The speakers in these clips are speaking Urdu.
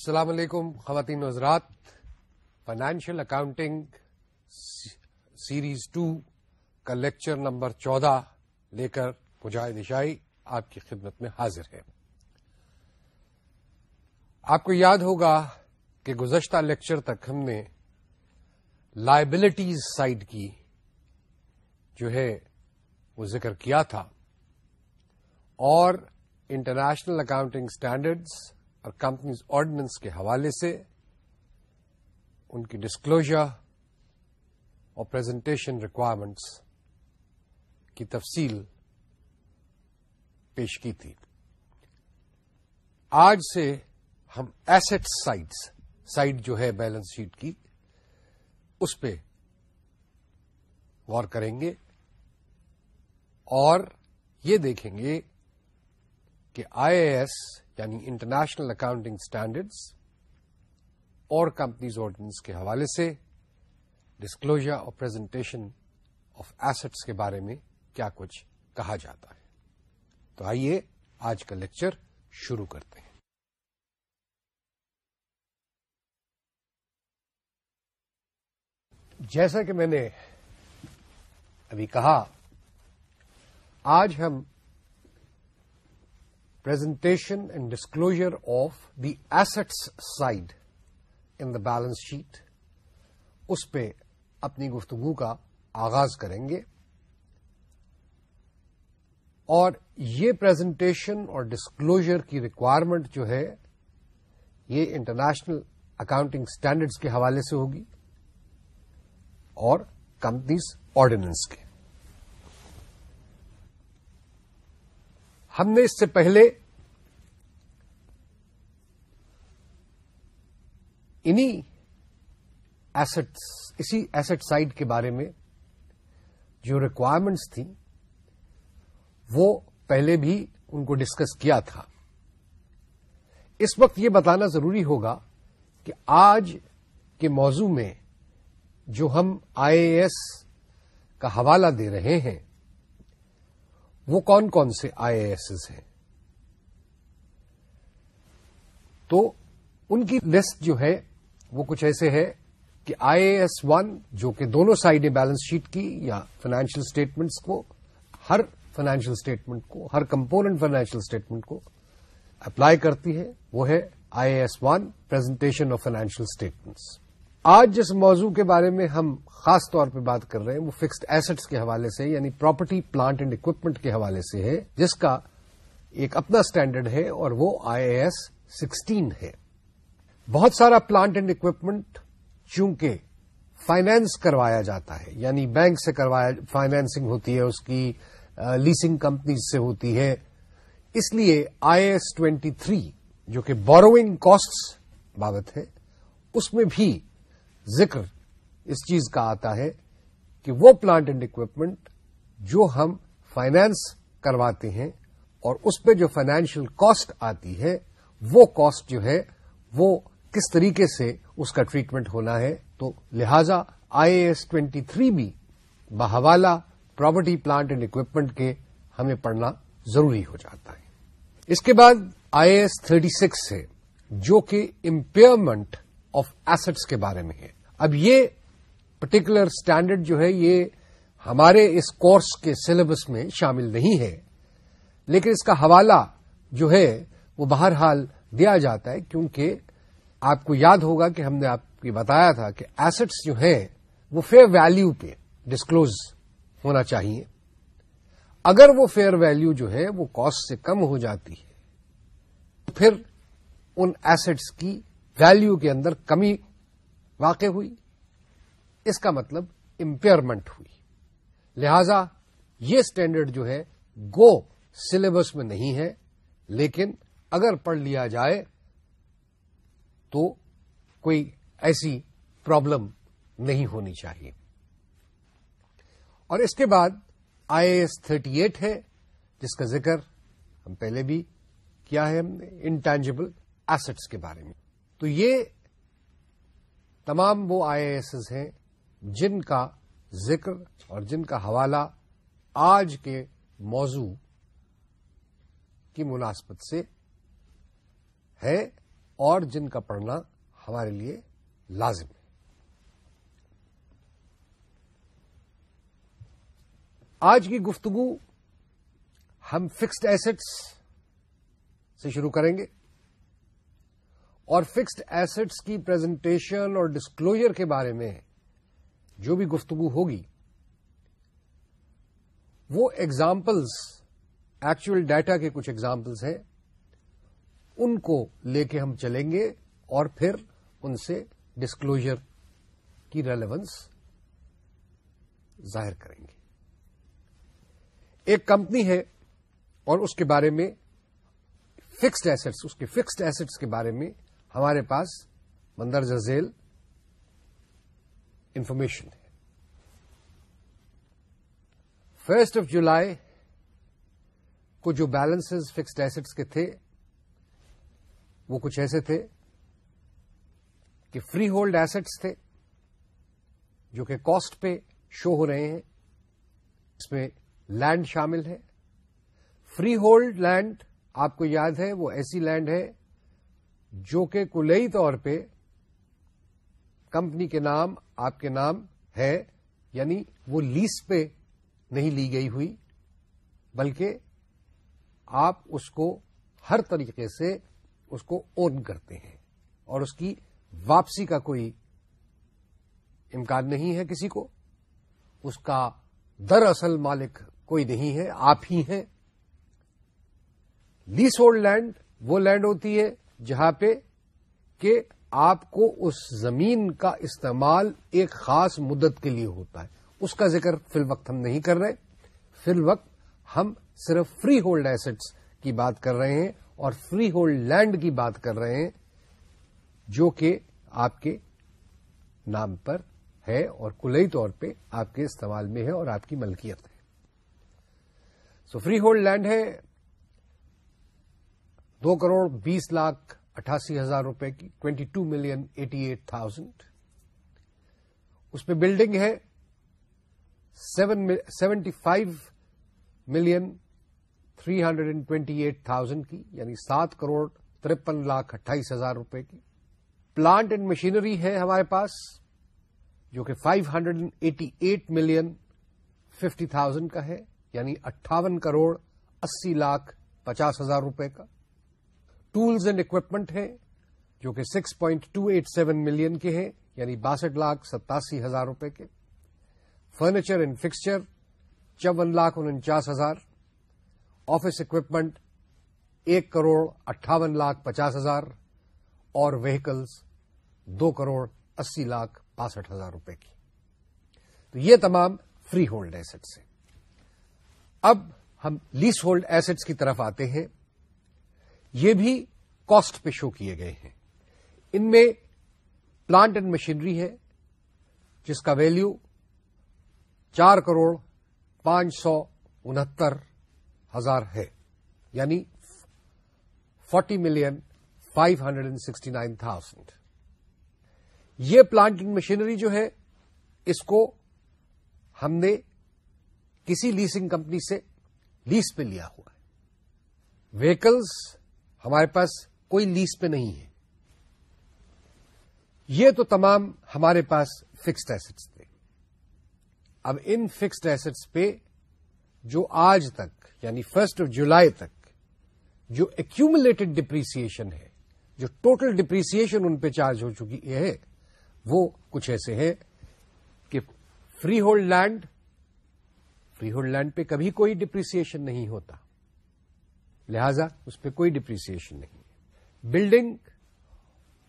السلام علیکم، خواتین حضرات۔ فائنینشیل اکاؤنٹنگ سیریز ٹو کا لیکچر نمبر چودہ لے کر مجاہد عشائی آپ کی خدمت میں حاضر ہے آپ کو یاد ہوگا کہ گزشتہ لیکچر تک ہم نے لائبلٹیز سائڈ کی جو ہے وہ ذکر کیا تھا اور انٹرنیشنل اکاؤنٹنگ اسٹینڈرڈس اور کمپنیز آرڈیننس کے حوالے سے ان کی ڈسکلوجر اور پریزنٹیشن ریکوائرمنٹس کی تفصیل پیش کی تھی۔ آج سے ہم ایسٹ سائڈس سائڈ جو ہے بیلنس شیٹ کی، اس پہ غور کریں گے اور یہ دیکھیں گے کہ آئی اے ایس یعنی انٹرنیشنل اکاؤنٹنگ اسٹینڈرڈس اور کمپنیز آرڈیننس کے حوالے سے ڈسکلوجر اور پریزنٹیشن آف ایسٹس کے بارے میں کیا کچھ کہا جاتا ہے۔ تو آئیے آج کا لیکچر شروع کرتے ہیں۔ جیسا کہ میں نے ابھی کہا، آج ہم presentation and disclosure of the assets side in the balance sheet اس پہ اپنی گفتگو کا آغاز کریں گے۔ اور یہ پریزنٹیشن اور ڈسکلوجر کی ریکوائرمنٹ جو ہے، یہ انٹرنیشنل اکاؤنٹنگ اسٹینڈرڈس کے حوالے سے ہوگی اور کمپنیز آرڈیننس کے۔ ہم نے اس سے پہلے انہی ایسٹس اسی ایسٹ سائڈ کے بارے میں جو ریکوائرمنٹس تھیں، وہ پہلے بھی ان کو ڈسکس کیا تھا۔ اس وقت یہ بتانا ضروری ہوگا کہ آج کے موضوع میں جو ہم آئی اے ایس کا حوالہ دے رہے ہیں وہ کون کون سے آئی اے ایس ہیں؟ تو ان کی لسٹ جو ہے وہ کچھ ایسے ہے کہ آئی اے ایس ون جو کہ دونوں سائڈ بیلنس شیٹ کی یا فائنینشیل اسٹیٹمنٹس کو، ہر فائنینشیل اسٹیٹمنٹ کو، ہر کمپوننٹ فائنینشیل اسٹیٹمنٹ کو اپلائی کرتی ہے، وہ ہے I A S one presentation of financial statements آج جس موضوع کے بارے میں ہم خاص طور پہ بات کر رہے ہیں، وہ فکسڈ ایسٹس کے حوالے سے یعنی پراپرٹی پلانٹ اینڈ اکوپمنٹ کے حوالے سے ہے، جس کا ایک اپنا اسٹینڈرڈ ہے اور وہ آئی اے ایس سکسٹین ہے۔ بہت سارا پلانٹ اینڈ اکوپمنٹ چونکہ فائنینس کروایا جاتا ہے یعنی بینک سے کروایا فائنینسنگ ہوتی ہے، اس کی لیسنگ کمپنیز سے ہوتی ہے۔ اس لیے آئی ایس ٹوینٹی تھری جو کہ بوروئنگ کاسٹ بابت ہے، اس میں بھی ذکر اس چیز کا آتا ہے کہ وہ پلانٹ اینڈ اکوپمنٹ جو ہم فائنانس کرواتے ہیں اور اس پہ جو فائنینشیل کاسٹ آتی ہے، وہ کاسٹ جو ہے، وہ کس طریقے سے اس کا ٹریٹمنٹ ہونا ہے؟ تو لہذا I A S twenty three بھی بحوالہ پراپرٹی پلانٹ اینڈ اکوپمنٹ کے ہمیں پڑھنا ضروری ہو جاتا ہے۔ اس کے بعد I A S thirty six ہے، جو کہ امپیئرمنٹ آف ایسٹس کے بارے میں ہے۔ اب یہ پرٹیکولر اسٹینڈرڈ جو ہے یہ ہمارے اس کورس کے سلیبس میں شامل نہیں ہے۔ لیکن اس کا حوالہ جو ہے وہ بہرحال دیا جاتا ہے کیونکہ آپ کو یاد ہوگا کہ ہم نے آپ کو بتایا تھا کہ ایسٹس جو ہیں وہ فیئر ویلو پہ ڈسکلوز ہونا چاہیے۔ اگر وہ فیئر ویلو جو ہے وہ کاسٹ سے کم ہو جاتی ہے، تو پھر ان ایسٹس کی ویلو کے اندر کمی واقع ہوئی۔ اس کا مطلب امپیئرمنٹ ہوئی۔ لہذا یہ اسٹینڈرڈ جو ہے گو سلیبس میں نہیں ہے، لیکن اگر پڑھ لیا جائے تو کوئی ایسی پرابلم نہیں ہونی چاہیے۔ اور اس کے بعد آئی ایس تھرٹی ایٹ ہے، جس کا ذکر ہم پہلے بھی کیا ہے ہم نے انٹینجبل ایسٹس کے بارے میں۔ تو یہ تمام وہ آئی اے ایس ہیں جن کا ذکر اور جن کا حوالہ آج کے موضوع کی مناسبت سے ہے اور جن کا پڑھنا ہمارے لیے لازم ہے۔ آج کی گفتگو ہم فکسڈ ایسٹس سے شروع کریں گے۔ اور فکسڈ ایسٹس کی پریزنٹیشن اور ڈسکلوجر کے بارے میں جو بھی گفتگو ہوگی، وہ ایگزامپلس ایکچوئل ڈیٹا کے کچھ ایگزامپلس ہیں، ان کو لے کے ہم چلیں گے اور پھر ان سے ڈسکلوجر کی ریلیونس ظاہر کریں گے۔ ایک کمپنی ہے اور اس کے بارے میں فکسڈ ایسٹس اس کے فکسڈ ایسٹس کے بارے میں ہمارے پاس مندرجہ ذیل انفارمیشن ہے۔ فرسٹ آف جولائی کو جو بیلنس فکسڈ ایسٹس کے تھے، وہ کچھ ایسے تھے کہ فری ہولڈ ایسٹس تھے جو کہ کاسٹ پہ شو ہو رہے ہیں۔ اس میں لینڈ شامل ہے۔ فری ہولڈ لینڈ آپ کو یاد ہے، وہ ایسی لینڈ ہے جو کہ کلئی طور پہ کمپنی کے نام آپ کے نام ہے یعنی وہ لیس پہ نہیں لی گئی ہوئی، بلکہ آپ اس کو ہر طریقے سے اس کو اون کرتے ہیں اور اس کی واپسی کا کوئی امکان نہیں ہے کسی کو۔ اس کا دراصل مالک کوئی نہیں ہے، آپ ہی ہیں۔ لیس ہولڈ لینڈ، وہ لینڈ ہوتی ہے جہاں پہ کہ آپ کو اس زمین کا استعمال ایک خاص مدت کے لیے ہوتا ہے۔ اس کا ذکر فی الوقت ہم نہیں کر رہے۔ فی الوقت ہم صرف فری ہولڈ ایسٹس کی بات کر رہے ہیں اور فری ہولڈ لینڈ کی بات کر رہے ہیں جو کہ آپ کے نام پر ہے اور کلئی طور پہ آپ کے استعمال میں ہے اور آپ کی ملکیت ہے۔ سو فری ہولڈ لینڈ ہے۔ دو کروڑ بیس لاکھ اٹھاسی ہزار روپے کی twenty two million eighty eight thousand اس پہ بلڈنگ ہے seventy five million three hundred and twenty eight thousand کی یعنی سات کروڑ ترپن لاکھ اٹھائیس ہزار روپے کی۔ پلانٹ اینڈ مشینری ہے ہمارے پاس، جو کہ five hundred and eighty eight million fifty thousand کا ہے یعنی اٹھاون کروڑ اسی لاکھ پچاس ہزار روپے کا۔ ٹولز اینڈ اکوپمنٹ ہیں جو کہ six point two eight seven million کے ہیں یعنی باسٹھ لاکھ ستاسی ہزار روپے کے۔ فرنیچر اینڈ فکسچر، چون لاکھ انچاس ہزار۔ آفس اکوپمنٹ، ایک کروڑ اٹھاون لاکھ پچاس ہزار۔ اور وہیکلز، دو کروڑ اسی لاکھ باسٹھ ہزار روپے کی۔ تو یہ تمام فری ہولڈ ایسٹس ہیں۔ اب ہم لیس ہولڈ ایسٹس کی طرف آتے ہیں۔ یہ بھی کاسٹ پہ شو کیے گئے ہیں۔ ان میں پلانٹ اینڈ مشینری ہے، جس کا ویلو چار کروڑ پانچ سو انہتر ہزار ہے۔ یعنی forty million five hundred and sixty nine thousand یہ پلانٹ اینڈ مشینری جو ہے، اس کو ہم نے کسی لیسنگ کمپنی سے لیس پہ لیا ہوا ہے۔ ویکلز ہمارے پاس کوئی لیس پہ نہیں ہے۔ یہ تو تمام ہمارے پاس فکسڈ ایسٹس تھے۔ اب ان فکسڈ ایسٹس پہ جو آج تک یعنی فرسٹ آف جولائی تک، جو ایکومولیٹڈ ڈپریسن ہے، جو ٹوٹل ڈپریسن ان پہ چارج ہو چکی ہے، وہ کچھ ایسے ہے کہ freehold land freehold land پہ کبھی کوئی ڈپریسن نہیں ہوتا۔ لہذا اس پہ کوئی ڈپریسن نہیں ہے۔ Building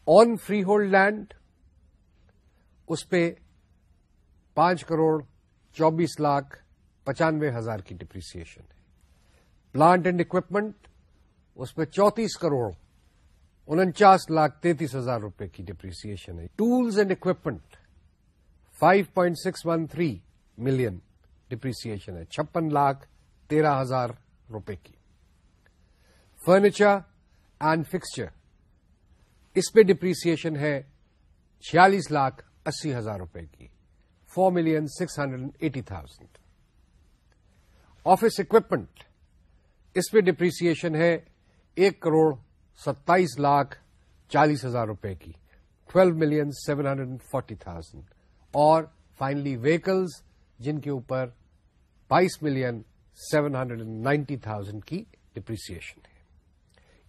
on freehold land اس پہ پانچ کروڑ چوبیس لاکھ پچانوے ہزار کی ڈپریسن ہے۔ پلانٹ اینڈ اکوپمنٹ اس پہ چونتیس کروڑ انچاس لاکھ تینتیس ہزار روپے کی ڈپریسن ہے۔ Tools and equipment five point six one three million depreciation ہے۔ چھپن لاکھ تیرہ ہزار روپے کی۔ Furniture and fixture. اس پہ ڈپریسن ہے چھیالیس لاکھ اسی ہزار روپے کی، four million six hundred eighty thousand. Office equipment اس پہ ڈپریسن ہے ایک کروڑ ستائیس لاکھ چالیس ہزار روپے کی، twelve million seven hundred forty thousand. اور فائنلی ویکلز جن کے اوپر بائیس million seven hundred and ninety thousand کی ڈپریسن ہے۔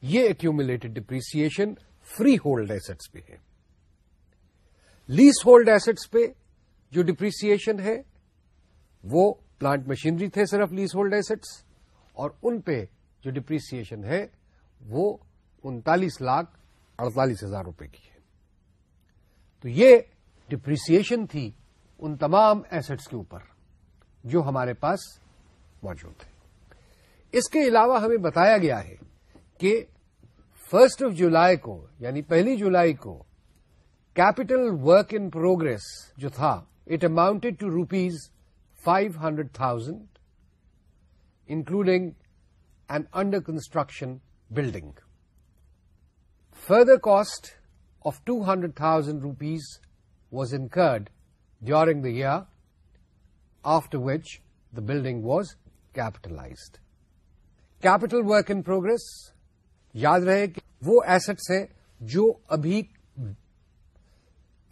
یہ accumulated depreciation freehold assets پہ ہے لیس ہولڈ ایسٹس پہ جو ڈپریسن ہے، وہ پلانٹ مشینری تھے صرف لیس ہولڈ ایسٹس اور ان پہ جو ڈپریسن ہے، وہ انتالیس لاکھ اڑتالیس ہزار روپے کی ہے۔ تو یہ ڈپریسن تھی ان تمام ایسٹس کے اوپر جو ہمارے پاس موجود ہے اس کے علاوہ ہمیں بتایا گیا ہے کہ فرسٹ آف جولائی کو یعنی پہلی جولائی کو کیپٹل ورک ان پروگرس جو تھا it amounted to rupees five hundred thousand including and under construction building further cost of two hundred thousand rupees was incurred during the year after which the building was capitalized capital work in progress یاد رہے کہ وہ ایسٹس ہیں جو ابھی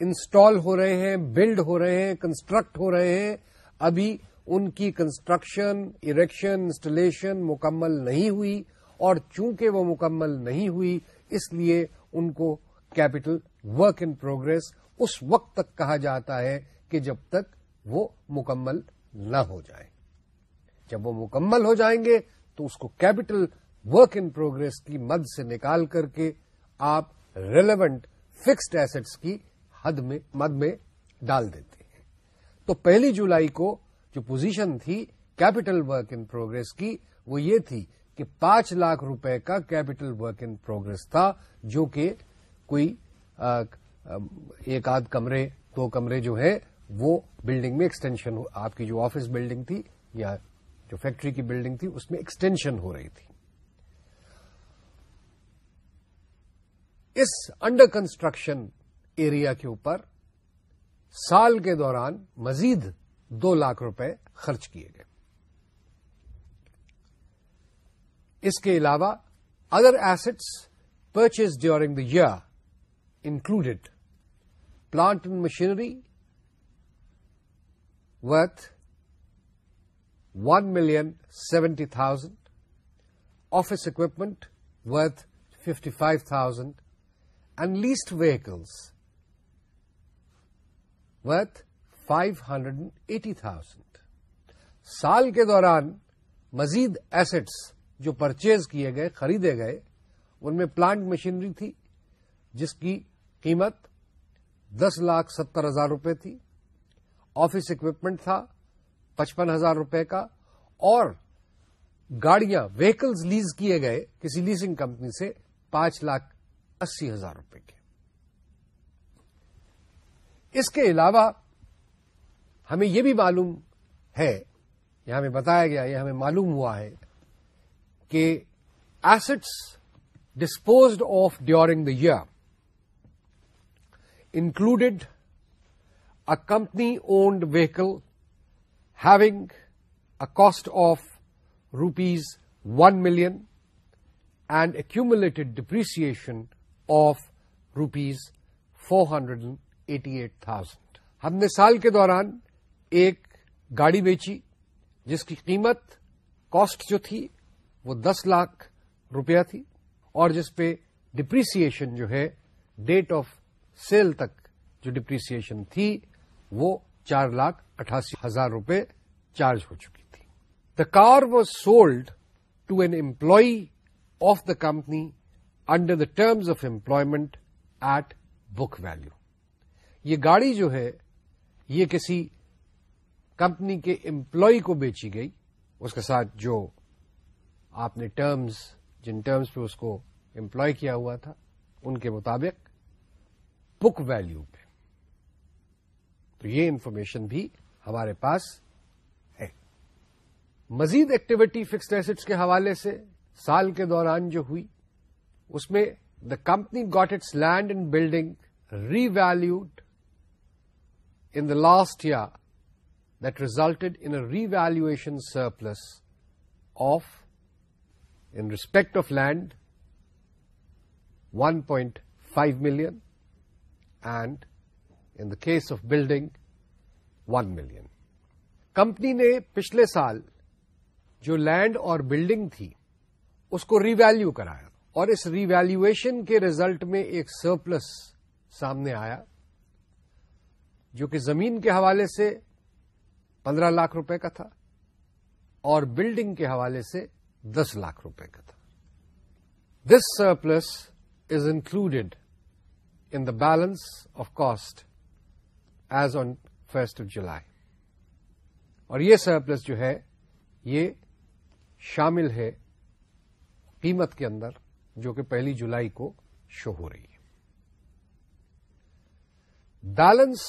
انسٹال ہو رہے ہیں بلڈ ہو رہے ہیں کنسٹرکٹ ہو رہے ہیں۔ ابھی ان کی کنسٹرکشن اریکشن انسٹالیشن مکمل نہیں ہوئی اور چونکہ وہ مکمل نہیں ہوئی، اس لیے ان کو کیپٹل ورک ان پروگرس اس وقت تک کہا جاتا ہے کہ جب تک وہ مکمل نہ ہو جائے۔ جب وہ مکمل ہو جائیں گے تو اس کو کیپٹل ورک ان پروگرس کی مد سے نکال کر کے آپ ریلیونٹ فکسڈ ایسٹس کی حد میں، مد میں ڈال دیتے ہیں۔ تو پہلی جولائی کو جو پوزیشن تھی کیپٹل ورک ان پروگرس کی، وہ یہ تھی کہ پانچ لاکھ روپے کا کیپٹل ورک ان پروگرس تھا، جو کہ کوئی ایک آدھ کمرے، دو کمرے جو ہے وہ بلڈنگ میں ایکسٹینشن آپ کی جو آفس بلڈنگ تھی یا جو فیکٹری کی بلڈنگ تھی، اس میں ایکسٹینشن ہو رہی تھی۔ اس انڈر کنسٹرکشن ایریا کے اوپر سال کے دوران مزید دو لاکھ روپے خرچ کیے گئے۔ اس کے علاوہ other assets purchase during the year included plant and machinery worth one million seventy thousand office equipment worth fifty five thousand and leased vehicles worth five hundred and eighty thousand سال کے دوران مزید ایسٹس جو پرچیز کیے گئے، خریدے گئے، ان میں پلانٹ مشینری تھی، جس کی قیمت دس لاکھ ستر ہزار روپے تھی آفس اکوپمنٹ تھا پچپن ہزار روپے کا، اور گاڑیاں ویکلز لیز کیے گئے کسی لیزنگ کمپنی سے پانچ لاکھ اسی ہزار روپے کے۔ اس کے علاوہ ہمیں یہ بھی معلوم ہے یا ہمیں بتایا گیا یا ہمیں معلوم ہوا ہے کہ assets disposed of during the year included a company owned vehicle having a cost of rupees one million and accumulated depreciation of rupees four hundred and eighty eight thousand ہم نے سال کے دوران ایک گاڑی بیچی جس کی قیمت کاسٹ جو تھی وہ دس لاکھ روپیہ تھی اور جس پہ ڈپریسن جو ہے ڈیٹ آف سیل تک جو ڈپریسن تھی وہ چار لاکھ اٹھاسی ہزار روپے چارج ہو چکی تھی۔ The car was sold to an employee of the company under the terms of employment at book value یہ گاڑی جو ہے، یہ کسی کمپنی کے امپلائی کو بیچی گئی۔ اس کے ساتھ جو آپ نے ٹرمز جن ٹرمز پہ اس کو امپلائی کیا ہوا تھا، ان کے مطابق بک ویلو پہ۔ تو یہ انفارمیشن بھی ہمارے پاس ہے۔ مزید ایکٹیویٹی فکسڈ ایسٹس کے حوالے سے سال کے دوران جو ہوئی اس میں the company got its land and building revalued in the last year that resulted in revaluation surplus of in respect of land one point 5 million, and in the case of building, 1 million. Company نے پچھلے سال جو لینڈ اور بلڈنگ تھی اس کو ری ویلو کرایا اور اس ریویلویشن کے ریزلٹ میں ایک سرپلس سامنے آیا، جو کہ زمین کے حوالے سے پندرہ لاکھ روپے کا تھا اور بلڈنگ کے حوالے سے دس لاکھ روپے کا تھا۔ This surplus is included in the balance of cost as on first of July اور یہ سرپلس جو ہے، یہ شامل ہے قیمت کے اندر جو کہ پہلی جولائی کو شو ہو رہی ہے۔ Balance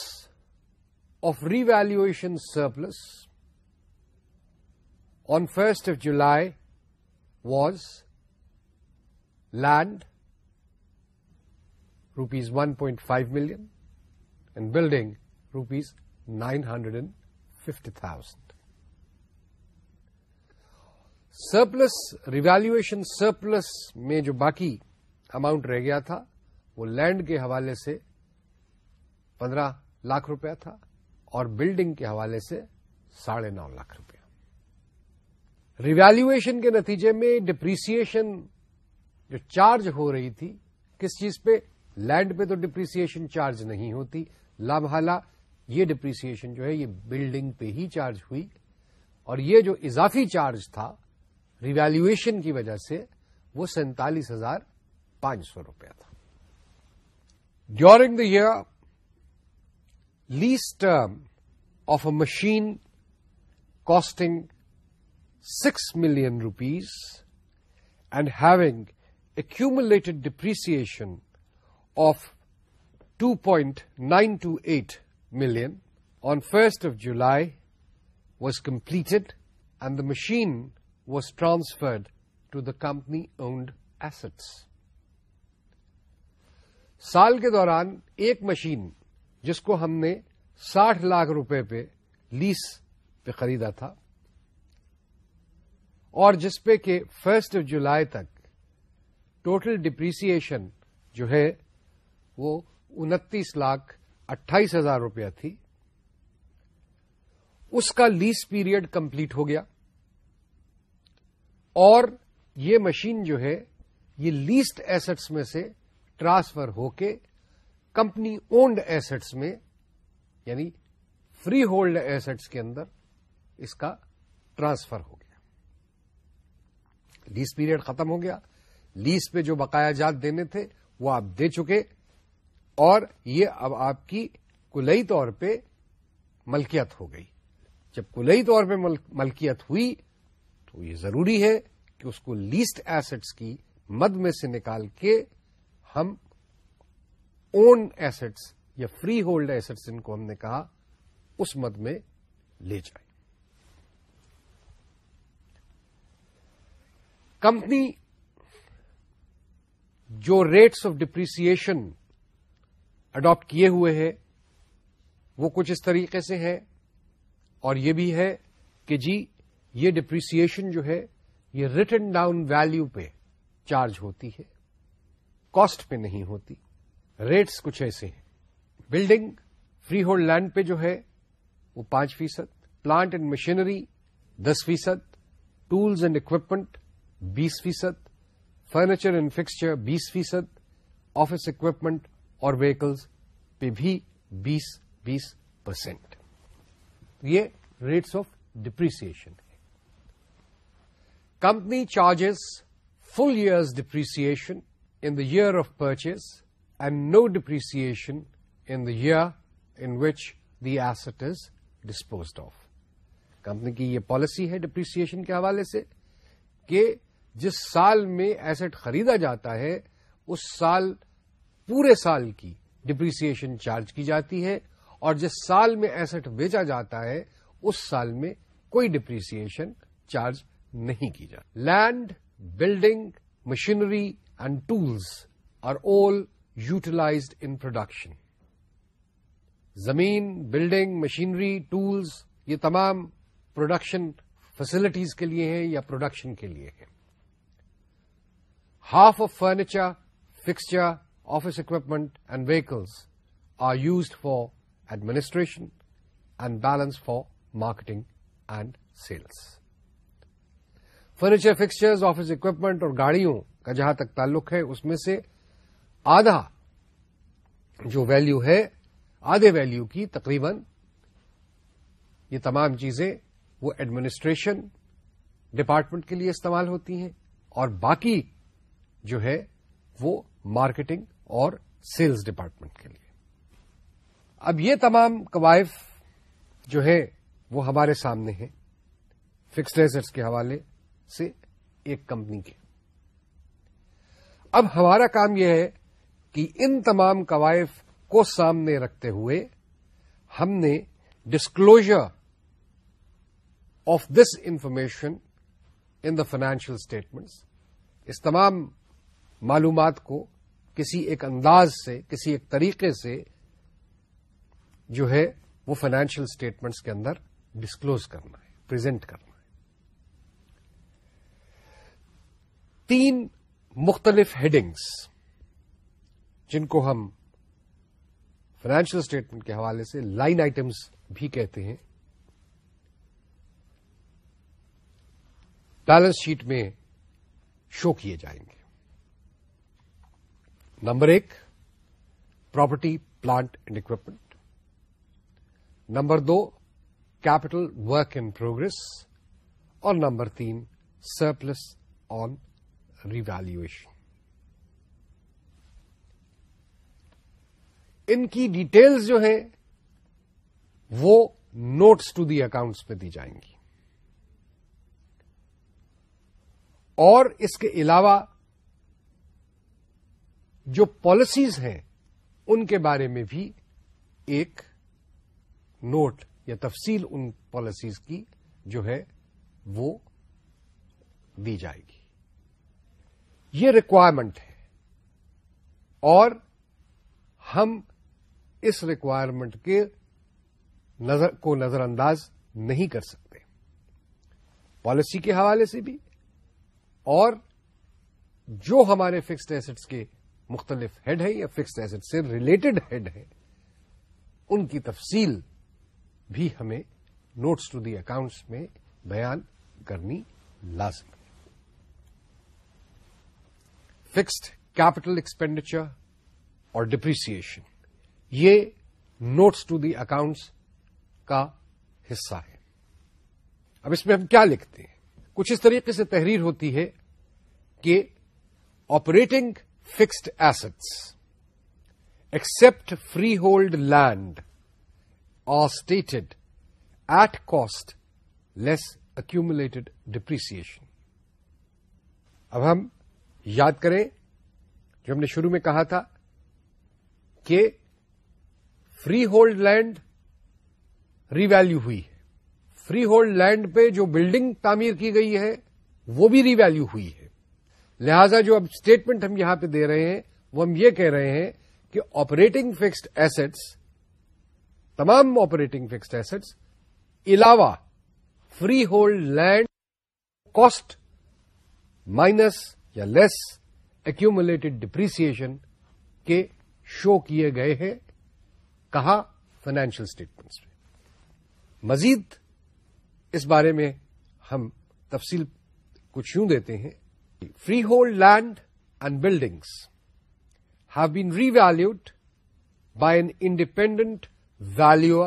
of revaluation surplus on first of July was land rupees one point five million and building rupees nine hundred and fifty thousand surplus revaluation surplus میں جو باقی اماؤنٹ رہ گیا تھا، وہ لینڈ کے حوالے سے پندرہ لاکھ روپیہ تھا اور بلڈنگ کے حوالے سے ساڑھے نو لاکھ روپیہ۔ ریویلویشن کے نتیجے میں ڈپریسیشن جو چارج ہو رہی تھی، کس چیز پہ؟ لینڈ پہ تو ڈپریسیشن چارج نہیں ہوتی۔ لامحالہ یہ ڈپریسیشن جو ہے، یہ بلڈنگ پہ ہی چارج ہوئی اور یہ جو اضافی چارج تھا ریویلویشن کی وجہ سے وہ سینتالیس ہزار پانچ سو روپیہ تھا۔ During the year lease term of a machine costing six million rupees and having accumulated depreciation of 2.928 million on 1st of July was completed and the machine was transferred to the company owned assets. سال کے دوران ایک مشین جس کو ہم نے ساٹھ لاکھ روپے پہ لیس پہ خریدا تھا اور جس پہ کہ فرسٹ آف جولائی تک ٹوٹل ڈپریسیشن جو ہے وہ انتیس لاکھ اٹھائیس ہزار روپیہ تھی، اس کا لیس پیریڈ کمپلیٹ ہو گیا اور یہ مشین جو ہے، یہ لیسٹ ایسٹس میں سے ٹرانسفر ہو کے کمپنی اونڈ ایسٹس میں یعنی فری ہولڈ ایسٹس کے اندر اس کا ٹرانسفر ہو گیا۔ لیس پیریڈ ختم ہو گیا۔ لیس پہ جو بقایا جات دینے تھے، وہ آپ دے چکے۔ اور یہ اب آپ کی کلئی طور پہ ملکیت ہو گئی۔ جب کلئی طور پہ ملکیت ہوئی تو یہ ضروری ہے کہ اس کو لیسٹ ایسٹس کی مد میں سے نکال کے ہم اون ایسٹس یا فری ہولڈ ایسٹس جن کو ہم نے کہا، اس مد میں لے جائیں۔ کمپنی جو ریٹس آف ڈپریسیشن اڈاپٹ کیے ہوئے ہیں وہ کچھ اس طریقے سے ہے اور یہ بھی ہے کہ جی یہ ڈپریسیشن جو ہے، یہ ریٹن ڈاؤن ویلو پہ چارج ہوتی ہے۔ کاسٹ پہ نہیں ہوتی۔ ریٹس کچھ ایسے ہیں۔ بلڈنگ فری ہولڈ لینڈ پہ جو ہے، وہ پانچ فیصد۔ پلانٹ اینڈ مشینری دس فیصد۔ ٹولز اینڈ اکوپمنٹ بیس فیصد۔ فرنیچر اینڈ فکسچر بیس فیصد۔ آفس اکوپمنٹ اور ویکلز پہ بھی بیس بیس پرسینٹ یہ ریٹس آف ڈپریسن ہے company charges full year's depreciation in the year of purchase and no depreciation in the year in which the asset is disposed of company کی یہ پالیسی ہے ڈپریسن کے حوالے سے کہ جس سال میں ایسٹ خریدا جاتا ہے اس سال پورے سال کی ڈپریسن چارج کی جاتی ہے اور جس سال میں ایسٹ بیچا جاتا ہے اس سال میں کوئی ڈپریسن چارج نہیں کی جاتی۔ Land building machinery and tools are all utilized in production زمین بلڈنگ مشینری ٹولس یہ تمام پروڈکشن فیسلٹیز کے لیے ہیں یا پروڈکشن کے لیے ہیں۔ Half of furniture fixture office equipment and vehicles are used for administration and balance for marketing and sales. Furniture fixtures, office equipment اور گاڑیوں کا جہاں تک تعلق ہے، اس میں سے آدھا جو ویلو ہے، آدھے ویلو کی تقریباً یہ تمام چیزیں وہ ایڈمنسٹریشن ڈپارٹمنٹ کے لیے استعمال ہوتی ہیں اور باقی جو ہے وہ مارکیٹنگ اور سیلز ڈپارٹمنٹ کے لیے۔ اب یہ تمام قوائف جو ہے وہ ہمارے سامنے ہیں، فکسڈ ایسٹس کے حوالے سے ایک کمپنی کے۔ اب ہمارا کام یہ ہے کہ ان تمام قوائف کو سامنے رکھتے ہوئے ہم نے disclosure of this information in the financial statements اس تمام معلومات کو کسی ایک انداز سے، کسی ایک طریقے سے جو ہے وہ فائنینشیل اسٹیٹمنٹس کے اندر ڈسکلوز کرنا ہے پرزینٹ کرنا ہے۔ تین مختلف ہیڈنگس جن کو ہم فائنینشیل اسٹیٹمنٹ کے حوالے سے لائن آئٹمس بھی کہتے ہیں۔ بیلنس شیٹ میں شو کیے جائیں گے۔ نمبر ایک property plant and equipment number do capital work in progress اور نمبر تین سرپلس آن ریویلویشن ان کی ڈیٹیلز جو ہیں، وہ نوٹس ٹو دی اکاؤنٹس پہ دی جائیں گی. اور اس کے علاوہ جو پالیسیز ہیں، ان کے بارے میں بھی ایک نوٹ یا تفصیل ان پالیسیز کی جو ہے وہ دی جائے گی. یہ ریکوائرمنٹ ہے۔ اور ہم اس ریکوائرمنٹ کے نظر کو نظر انداز نہیں کر سکتے۔ پالیسی کے حوالے سے بھی۔ اور جو ہمارے فکسڈ ایسٹس کے مختلف ہیڈ ہیں یا فکسڈ ایسٹ سے ریلیٹڈ ہیڈ ہیں، ان کی تفصیل بھی ہمیں نوٹس ٹو دی اکاؤنٹس میں بیان کرنی لازم ہے۔ فکسڈ کیپٹل ایکسپینڈیچر اور ڈپریسیشن یہ نوٹس ٹو دی اکاؤنٹس کا حصہ ہے اب اس میں ہم کیا لکھتے ہیں کچھ اس طریقے سے تحریر ہوتی ہے کہ operating fixed assets except freehold land are stated at cost less accumulated depreciation اب ہم یاد کریں جو ہم نے شروع میں کہا تھا کہ freehold land revalue ہوئی ہے۔ فری ہولڈ لینڈ پہ جو بلڈنگ تعمیر کی گئی ہے، وہ بھی ری ویلو ہوئی ہے۔ لہذا جو اب اسٹیٹمنٹ ہم یہاں پہ دے رہے ہیں، وہ ہم یہ کہہ رہے ہیں کہ آپریٹنگ فکسڈ ایسٹس تمام آپریٹنگ فکسڈ ایسٹس علاوہ freehold land cost minus یا لیس ایکومولیٹڈ ڈپریسن کے شو کیے گئے ہیں، کہا فائنینشیل اسٹیٹمنٹس میں۔ مزید اس بارے میں ہم تفصیل کچھ یوں دیتے ہیں۔ Freehold land and buildings have been revalued by an independent value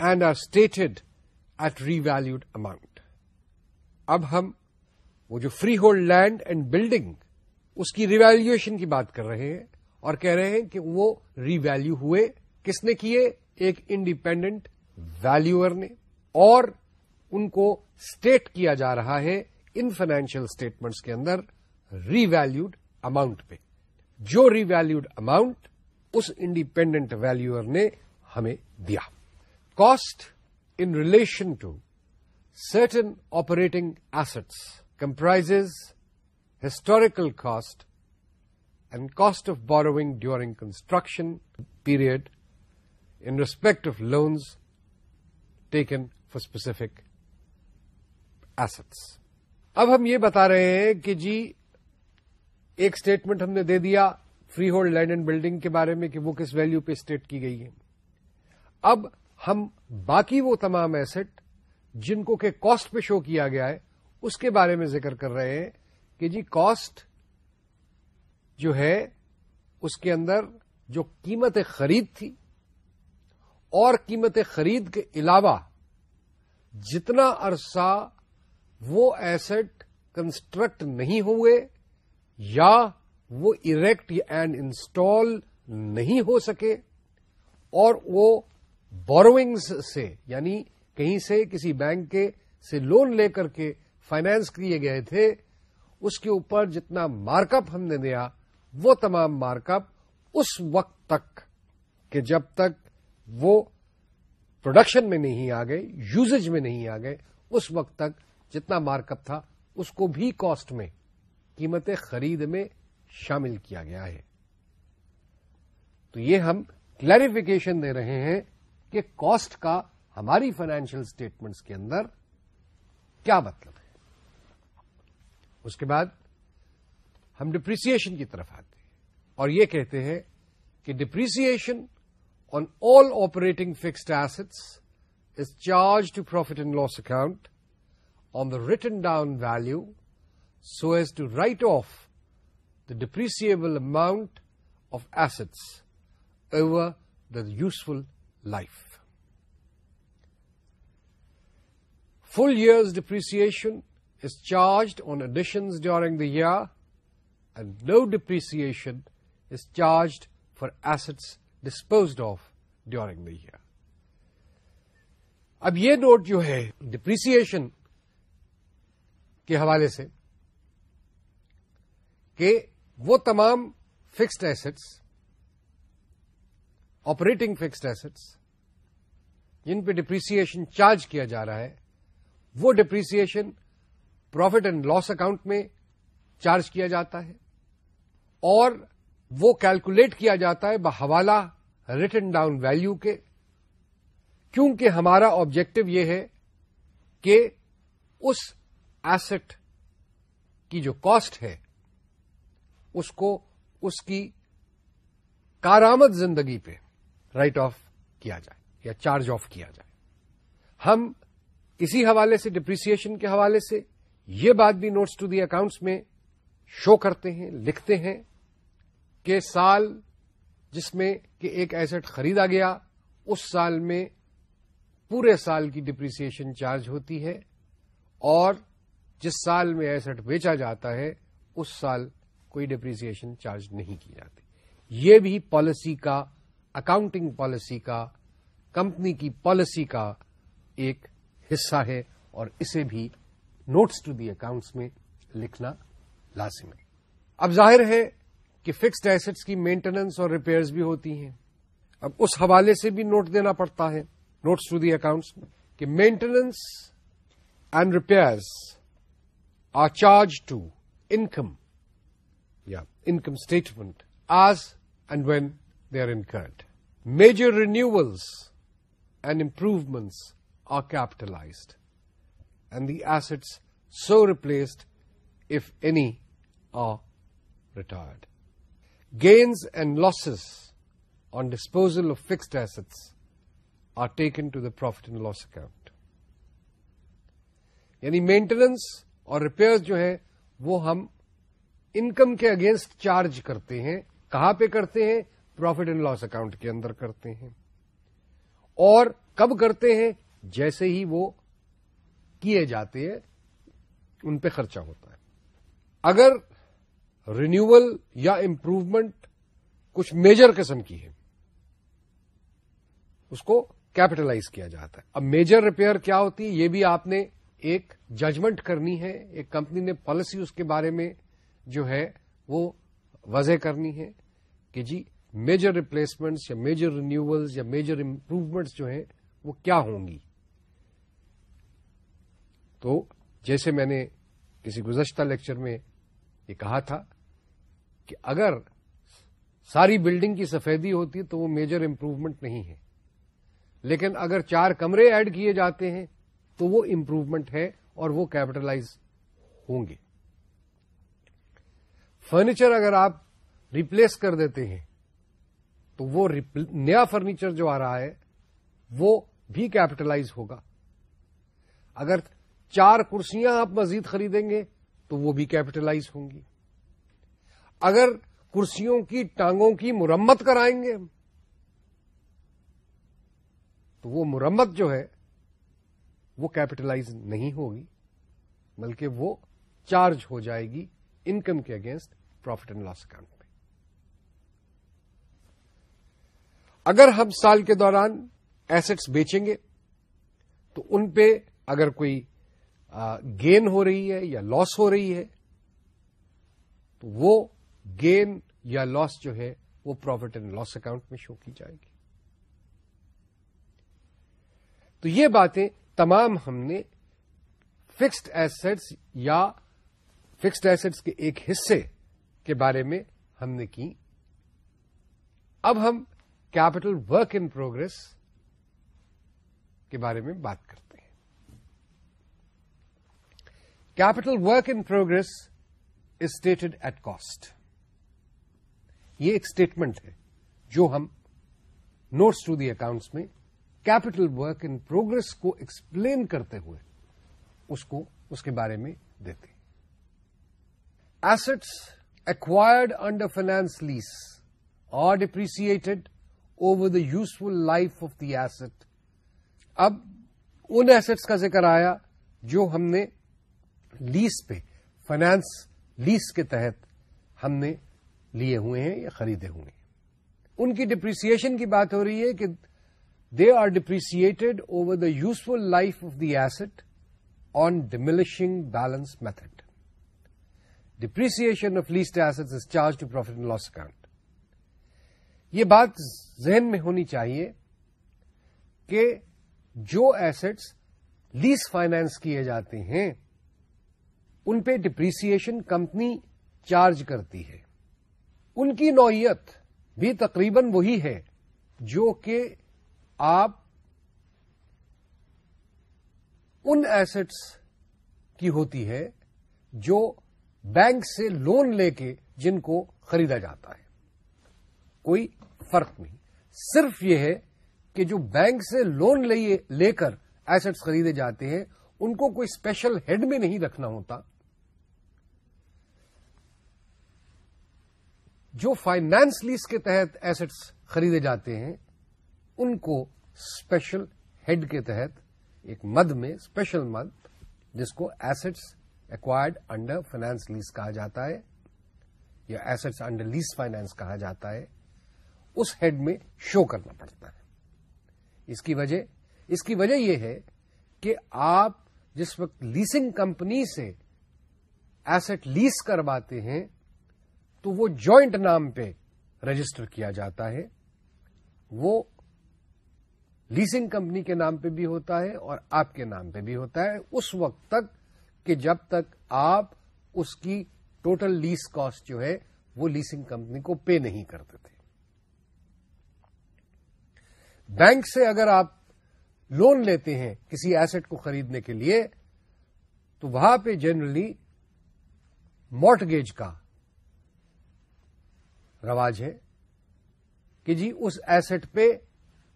and are stated at revalued amount اب ہم وہ جو freehold land and building اس کی ریویلویشن کی بات کر رہے ہیں اور کہہ رہے ہیں کہ وہ ری ویلو ہوئے، کس نے کیے؟ ایک انڈیپینڈنٹ ویلوئر نے، اور ان کو اسٹیٹ کیا جا رہا ہے ان فائنینشیل اسٹیٹمنٹس کے اندر ری ویلوڈ اماؤنٹ پہ۔ جو ری ویلوڈ اماؤنٹ اس انڈیپینڈنٹ ویلوئر نے ہمیں دیا۔ Cost in relation to certain operating assets comprises historical cost and cost of borrowing during construction period in respect of loans taken for specific assets. اب ہم یہ بتا رہے ہیں کہ جی ایک اسٹیٹمنٹ ہم نے دے دیا freehold land and building کے بارے میں کہ وہ کس ویلو پہ اسٹیٹ کی گئی ہے اب ہم باقی وہ تمام ایسٹ جن کو کہ کاسٹ پہ شو کیا گیا ہے اس کے بارے میں ذکر کر رہے ہیں کہ جی کاسٹ جو ہے، اس کے اندر جو قیمت خرید تھی اور قیمت خرید کے علاوہ جتنا عرصہ وہ ایسٹ کنسٹرکٹ نہیں ہوئے یا وہ اریکٹ اینڈ انسٹال نہیں ہو سکے اور وہ بوروئنگز سے یعنی کہیں سے کسی بینک کے سے لون لے کر کے فائنانس کیے گئے تھے، اس کے اوپر جتنا مارک اپ ہم نے دیا، وہ تمام مارک اپ اس وقت تک کہ جب تک وہ پروڈکشن میں نہیں آ گئے یوزج میں نہیں آ گئے، اس وقت تک جتنا مارک اپ تھا، اس کو بھی کاسٹ میں، قیمت خرید میں شامل کیا گیا ہے۔ تو یہ ہم کلیریفیکیشن دے رہے ہیں کہ کاسٹ کا ہماری فائنینشیل اسٹیٹمنٹس کے اندر کیا مطلب۔ اس کے بعد ہم ڈپریسیشن کی طرف آتے ہیں اور یہ کہتے ہیں کہ depreciation on all operating fixed assets is charge to profit and loss account on the written down value so as to write off the depreciable amount of assets over the useful life full years depreciation is charged on additions during the year and no depreciation is charged for assets disposed of during the year. اب یہ نوٹ جو ہے ڈپریسن کے حوالے سے کہ وہ تمام fixed assets operating fixed assets جن پہ ڈپریسن چارج کیا جا رہا ہے، وہ depreciation profit and loss account میں چارج کیا جاتا ہے اور وہ کیلکولیٹ کیا جاتا ہے بحوالہ ریٹن ڈاؤن ویلو کے۔ کیونکہ ہمارا آبجیکٹو یہ ہے کہ اس ایسٹ کی جو کاسٹ ہے، اس کو اس کی کارآمد زندگی پہ رائٹ آف کیا جائے یا چارج آف کیا جائے۔ ہم اسی حوالے سے ڈپریسن کے حوالے سے یہ بات بھی نوٹس ٹو دی اکاؤنٹس میں شو کرتے ہیں، لکھتے ہیں کہ سال جس میں کہ ایک ایسٹ خریدا گیا، اس سال میں پورے سال کی ڈپریسن چارج ہوتی ہے اور جس سال میں ایسٹ بیچا جاتا ہے، اس سال کوئی ڈپریسن چارج نہیں کی جاتی۔ یہ بھی پالیسی کا اکاؤنٹنگ پالیسی کا کمپنی کی پالیسی کا ایک حصہ ہے اور اسے بھی نوٹس ٹو دی اکاؤنٹس میں لکھنا لازم ہے۔ اب ظاہر ہے کہ فکسڈ ایسٹس کی مینٹیننس اور ریپیئرز بھی ہوتی ہیں۔ اب اس حوالے سے بھی نوٹ دینا پڑتا ہے، نوٹس ٹو دی اکاؤنٹس میں، کہ maintenance and repairs are charge to income یا income statement as and when they are incurred. Major renewals and improvements are capitalized. And the assets so replaced, if any, are retired. Gains and losses on disposal of fixed assets are taken to the profit and loss account. یعنی مینٹیننس اور ریپیئر جو ہے وہ ہم انکم کے اگینسٹ چارج کرتے ہیں کہاں پہ کرتے ہیں پروفٹ اینڈ لاس اکاؤنٹ کے اندر کرتے ہیں اور کب کرتے ہیں جیسے ہی وہ کیے جاتے ہیں، ان پہ خرچہ ہوتا ہے۔ اگر رینیول یا امپروومنٹ کچھ میجر قسم کی ہے، اس کو کیپٹلائز کیا جاتا ہے۔ اب میجر ریپیئر کیا ہوتی ہے؟ یہ بھی آپ نے ایک ججمنٹ کرنی ہے، ایک کمپنی نے پالیسی اس کے بارے میں جو ہے وہ وضع کرنی ہے کہ جی میجر ریپلیسمنٹس یا میجر رینیولز یا میجر امپروومنٹس جو ہیں وہ کیا ہوں گی؟ تو جیسے میں نے کسی گزشتہ لیکچر میں یہ کہا تھا کہ اگر ساری بلڈنگ کی سفیدی ہوتی تو وہ میجر امپروومنٹ نہیں ہے۔ لیکن اگر چار کمرے ایڈ کیے جاتے ہیں تو وہ امپروومنٹ ہے اور وہ کیپٹلائز ہوں گے۔ فرنیچر اگر آپ ریپلیس کر دیتے ہیں تو وہ نیا فرنیچر جو آ رہا ہے وہ بھی کیپٹلائز ہوگا۔ اگر چار کرسیاں آپ مزید خریدیں گے تو وہ بھی کیپٹلائز ہوں گی۔ اگر کرسیوں کی ٹانگوں کی مرمت کرائیں گے تو وہ مرمت جو ہے، وہ کیپٹلائز نہیں ہوگی، بلکہ وہ چارج ہو جائے گی انکم کے against profit and loss account میں اگر ہم سال کے دوران ایسٹس بیچیں گے، تو ان پہ اگر کوئی گین ہو رہی ہے یا لاس ہو رہی ہے، تو وہ گین یا لاس جو ہے، وہ پروفٹ اینڈ لاس اکاؤنٹ میں شو کی جائے گی۔ تو یہ باتیں تمام ہم نے فکسڈ ایسٹس یا فکسڈ ایسٹس کے ایک حصے کے بارے میں ہم نے کی۔ اب ہم کیپٹل ورک ان پروگرس کے بارے میں بات کرتے ہیں۔ Capital work in progress is stated at cost یہ ایک اسٹیٹمنٹ ہے جو ہم نوٹس ٹو دی اکاؤنٹس میں کیپٹل ورک ان پروگرس کو ایکسپلین کرتے ہوئے اس کو اس کے بارے میں دیتے assets acquired under finance lease are depreciated over the useful life of the asset اب ان ایسٹس کا ذکر آیا جو ہم نے لیس پہ فائنانس لیس کے تحت ہم نے لیے ہوئے ہیں یا خریدے ہوئے ہیں۔ ان کی ڈپریسن کی بات ہو رہی ہے کہ they are depreciated over the useful life of the asset on diminishing balance method depreciation of leased asset is charge to profit loss account یہ بات ذہن میں ہونی چاہیے کہ جو ایسٹس لیز فائنانس کیے جاتے ہیں ان پہ ڈپریسن کمپنی چارج کرتی ہے۔ ان کی نوعیت بھی تقریباً وہی ہے جو کہ آپ ان ایسٹس کی ہوتی ہے جو بینک سے لون لے کے جن کو خریدا جاتا ہے۔ کوئی فرق نہیں۔ صرف یہ ہے کہ جو بینک سے لون لے کر ایسٹس خریدے جاتے ہیں، ان کو کوئی اسپیشل ہیڈ میں نہیں رکھنا ہوتا۔ جو فائنانس لیز کے تحت ایسٹس خریدے جاتے ہیں، ان کو اسپیشل ہیڈ کے تحت، ایک مد میں اسپیشل مد، جس کو assets acquired under finance lease کہا جاتا ہے، یا ایسٹس انڈر لیز فائنانس کہا جاتا ہے، اس ہیڈ میں شو کرنا پڑتا ہے۔ اس کی وجہ، اس کی وجہ یہ ہے کہ آپ جس وقت لیسنگ کمپنی سے ایسٹ لیز کرواتے ہیں تو وہ جوائنٹ نام پہ رجسٹر کیا جاتا ہے۔ وہ لیسنگ کمپنی کے نام پہ بھی ہوتا ہے اور آپ کے نام پہ بھی ہوتا ہے۔ اس وقت تک کہ جب تک آپ اس کی ٹوٹل لیس کاسٹ جو ہے وہ لیسنگ کمپنی کو پے نہیں کرتے تھے۔ بینک سے اگر آپ لون لیتے ہیں کسی ایسٹ کو خریدنے کے لیے، تو وہاں پہ جنرلی مارٹگیج کا رواج ہے کہ جی اس ایسٹ پہ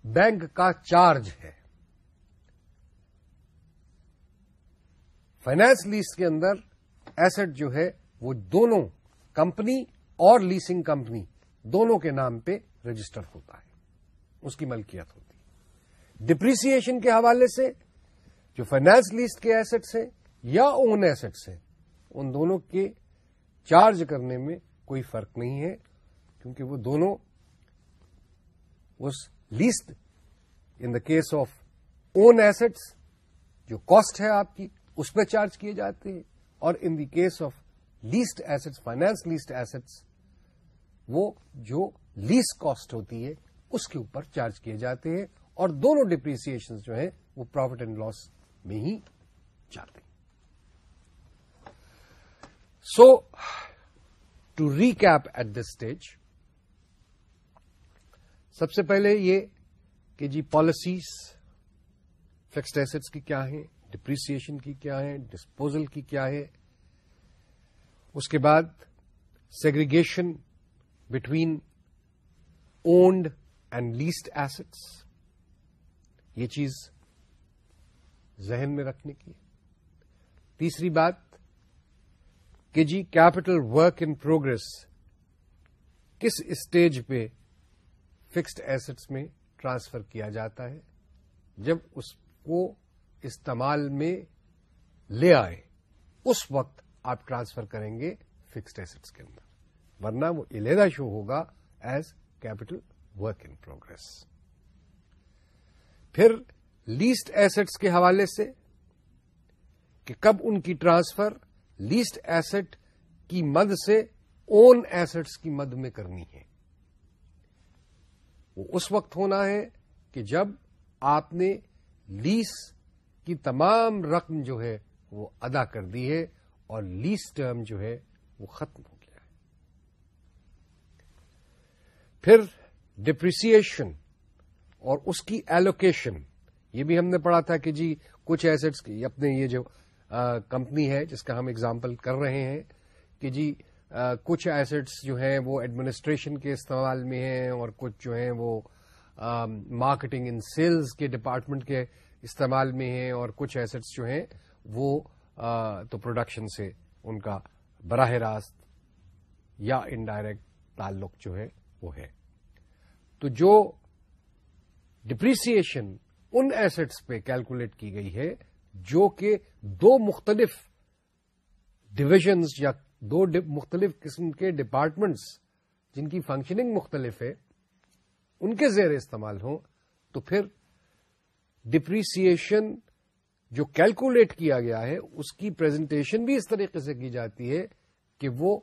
بینک کا چارج ہے۔ فائنانس لیس کے اندر ایسٹ جو ہے وہ دونوں کمپنی اور لیسنگ کمپنی دونوں کے نام پہ رجسٹر ہوتا ہے۔ اس کی ملکیت ہوتی ہے۔ ڈپریسن کے حوالے سے جو فائنانس لیسٹ کے ایسٹس ہیں یا اون ایسٹس ہیں، ان دونوں کے چارج کرنے میں کوئی فرق نہیں ہے۔ کیونکہ وہ دونوں اس leased in the case of own assets جو کاسٹ ہے آپ کی، اس پہ چارج کیے جاتے ہیں اور in the case of leased assets finance leased assets وہ جو لیس کاسٹ ہوتی ہے، اس کے اوپر چارج کیے جاتے ہیں اور دونوں ڈپریسن جو ہیں وہ پروفٹ اینڈ لاس میں ہی جاتے ہیں. So to recap at this stage سب سے پہلے یہ کہ جی پالیسیز فکسڈ ایسٹس کی کیا ہے ڈپریسن کی کیا ہے ڈسپوزل کی کیا ہے اس کے بعد segregation between owned and leased assets یہ چیز ذہن میں رکھنے کی تیسری بات کہ جی کیپٹل ورک ان پروگرس کس اسٹیج پہ فکسڈ ایسٹس میں ٹرانسفر کیا جاتا ہے جب اس کو استعمال میں لے آئے، اس وقت آپ ٹرانسفر کریں گے فکسڈ ایسٹس کے اندر، ورنہ وہ علیحدہ شو ہوگا as capital work in progress. پھر لیسٹ ایسٹس کے حوالے سے کہ کب ان کی ٹرانسفر لیسٹ ایسٹ کی مد سے اون ایسٹس کی مد میں کرنی ہے۔ وہ اس وقت ہونا ہے کہ جب آپ نے لیس کی تمام رقم جو ہے وہ ادا کر دی ہے اور لیس ٹرم جو ہے وہ ختم ہو گیا ہے۔ پھر ڈپریسیشن اور اس کی ایلوکیشن یہ بھی ہم نے پڑھا تھا کہ جی کچھ ایسٹس کی، اپنے یہ جو کمپنی ہے جس کا ہم اگزامپل کر رہے ہیں کہ جی کچھ ایسٹس جو ہیں وہ ایڈمنسٹریشن کے استعمال میں ہیں اور کچھ جو ہیں وہ مارکیٹنگ ان سیلز کے ڈپارٹمنٹ کے استعمال میں ہیں اور کچھ ایسٹس جو ہیں وہ تو پروڈکشن سے ان کا براہ راست یا انڈائریکٹ تعلق جو ہے وہ ہے۔ تو جو ڈپریسیشن ان ایسٹس پہ کیلکولیٹ کی گئی ہے جو کہ دو مختلف ڈویژنز یا دو مختلف قسم کے ڈپارٹمنٹس جن کی فنکشننگ مختلف ہے ان کے زیر استعمال ہوں تو پھر ڈپریسیشن جو کیلکولیٹ کیا گیا ہے اس کی پریزنٹیشن بھی اس طریقے سے کی جاتی ہے کہ وہ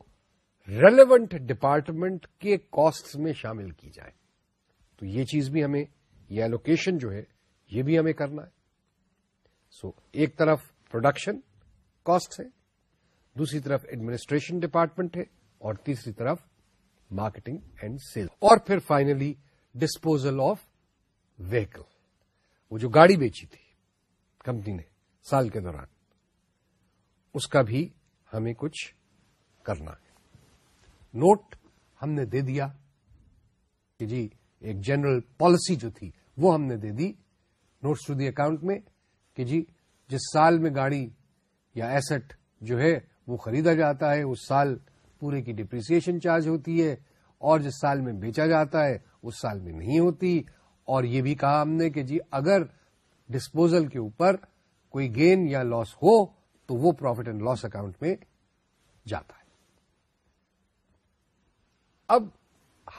ریلیونٹ ڈپارٹمنٹ کے کاسٹ میں شامل کی جائے۔ تو یہ چیز بھی ہمیں یہ ایلوکیشن جو ہے یہ بھی ہمیں کرنا ہے۔ سو so, ایک طرف پروڈکشن کاسٹ ہے دوسری طرف ایڈمنسٹریشن ڈپارٹمنٹ ہے اور تیسری طرف مارکیٹنگ اینڈ سیل اور پھر فائنلی ڈسپوزل آف ویکل وہ جو گاڑی بیچی تھی کمپنی نے سال کے دوران، اس کا بھی ہمیں کچھ کرنا ہے۔ نوٹ ہم نے دے دیا کہ جی ایک جنرل پالیسی جو تھی وہ ہم نے دے دی نوٹس ٹو دی اکاؤنٹ میں کہ جی جس سال میں گاڑی یا ایسٹ جو ہے وہ خریدا جاتا ہے، اس سال پورے کی ڈپریسیشن چارج ہوتی ہے اور جس سال میں بیچا جاتا ہے، اس سال میں نہیں ہوتی۔ اور یہ بھی کہا ہم نے کہ جی اگر ڈسپوزل کے اوپر کوئی گین یا لاس ہو، تو وہ پروفٹ اینڈ لاس اکاؤنٹ میں جاتا ہے۔ اب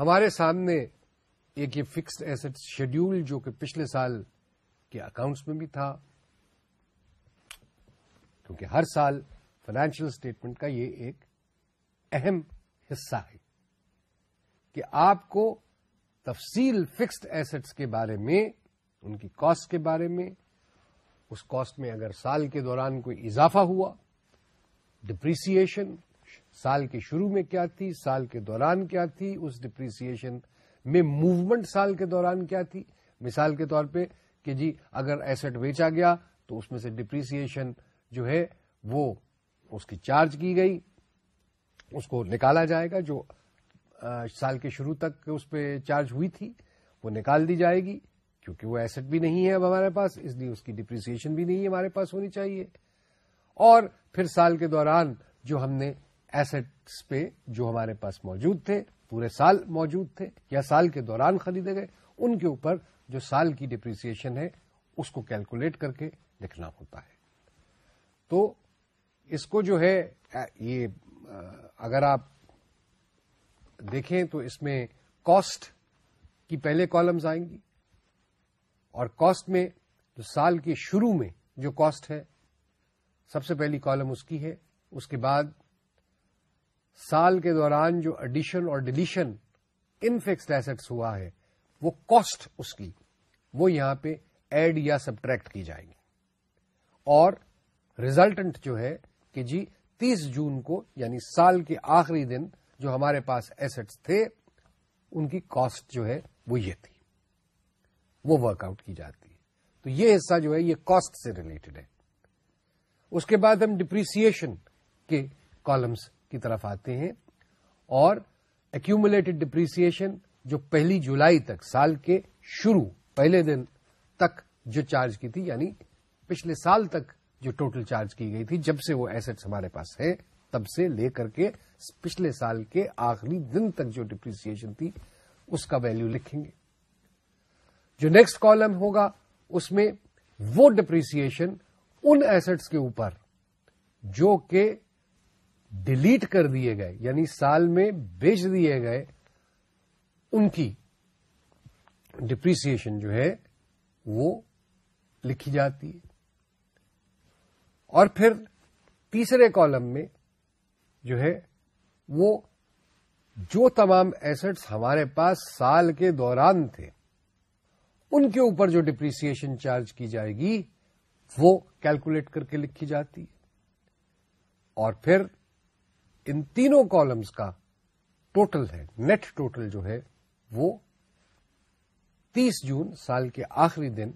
ہمارے سامنے ایک یہ فکسڈ ایسٹ شیڈیول جو کہ پچھلے سال کے اکاؤنٹس میں بھی تھا۔ کیونکہ ہر سال فائنینشیل اسٹیٹمنٹ کا یہ ایک اہم حصہ ہے کہ آپ کو تفصیل فکسڈ ایسٹس کے بارے میں، ان کی کاسٹ کے بارے میں، اس کاسٹ میں اگر سال کے دوران کوئی اضافہ ہوا ڈپریسیشن سال کے شروع میں کیا تھی، سال کے دوران کیا تھی، اس ڈپریسیشن میں موومنٹ سال کے دوران کیا تھی؟ مثال کے طور پہ کہ جی اگر ایسٹ بیچا گیا تو اس میں سے ڈپریسیشن جو ہے وہ اس کی چارج کی گئی، اس کو نکالا جائے گا جو سال کے شروع تک اس پہ چارج ہوئی تھی، وہ نکال دی جائے گی، کیونکہ وہ ایسٹ بھی نہیں ہے اب ہمارے پاس، اس لیے اس کی ڈپریسیشن بھی نہیں ہمارے پاس ہونی چاہیے۔ اور پھر سال کے دوران جو ہم نے ایسٹس پہ جو ہمارے پاس موجود تھے، پورے سال موجود تھے یا سال کے دوران خریدے گئے، ان کے اوپر جو سال کی ڈپریسیشن ہے، اس کو کیلکولیٹ کر کے لکھنا ہوتا ہے۔ تو اس کو جو ہے یہ اگر آپ دیکھیں تو اس میں کاسٹ کی پہلے کالمز آئیں گی اور کاسٹ میں جو سال کے شروع میں جو کاسٹ ہے، سب سے پہلی کالم اس کی ہے۔ اس کے بعد سال کے دوران جو ایڈیشن اور ڈلیشن ان فکسڈ ایسٹس ہوا ہے، وہ کاسٹ اس کی، وہ یہاں پہ ایڈ یا سبٹریکٹ کی جائے گی۔ اور ریزلٹنٹ جو ہے کہ جی تیس جون کو یعنی سال کے آخری دن جو ہمارے پاس ایسٹس تھے، ان کی کاسٹ جو ہے وہ یہ تھی۔ وہ ورک آؤٹ کی جاتی ہے۔ تو یہ حصہ جو ہے، یہ کاسٹ سے ریلیٹڈ ہے۔ اس کے بعد ہم ڈپریسیشن کے کالمس کی طرف آتے ہیں اور ایکومولیٹڈ ڈپریسن جو پہلی جولائی تک، سال کے شروع، پہلے دن تک جو چارج کی تھی یعنی پچھلے سال تک جو ٹوٹل چارج کی گئی تھی، جب سے وہ ایسٹس ہمارے پاس ہے تب سے لے کر کے پچھلے سال کے آخری دن تک جو ڈپریسن تھی، اس کا ویلو لکھیں گے۔ جو نیکسٹ کالم ہوگا، اس میں وہ ڈپریسن ان ایسٹس کے اوپر جو کہ ڈیلیٹ کر دیے گئے یعنی سال میں بیچ دیے گئے، ان کی ڈپریسن جو ہے، وہ لکھی جاتی ہے۔ اور پھر تیسرے کالم میں جو ہے وہ جو تمام ایسٹس ہمارے پاس سال کے دوران تھے، ان کے اوپر جو ڈپریسن چارج کی جائے گی، وہ کیلکولیٹ کر کے لکھی جاتی ہے۔ اور پھر ان تینوں کالمز کا ٹوٹل ہے نیٹ ٹوٹل جو ہے وہ تیس جون سال کے آخری دن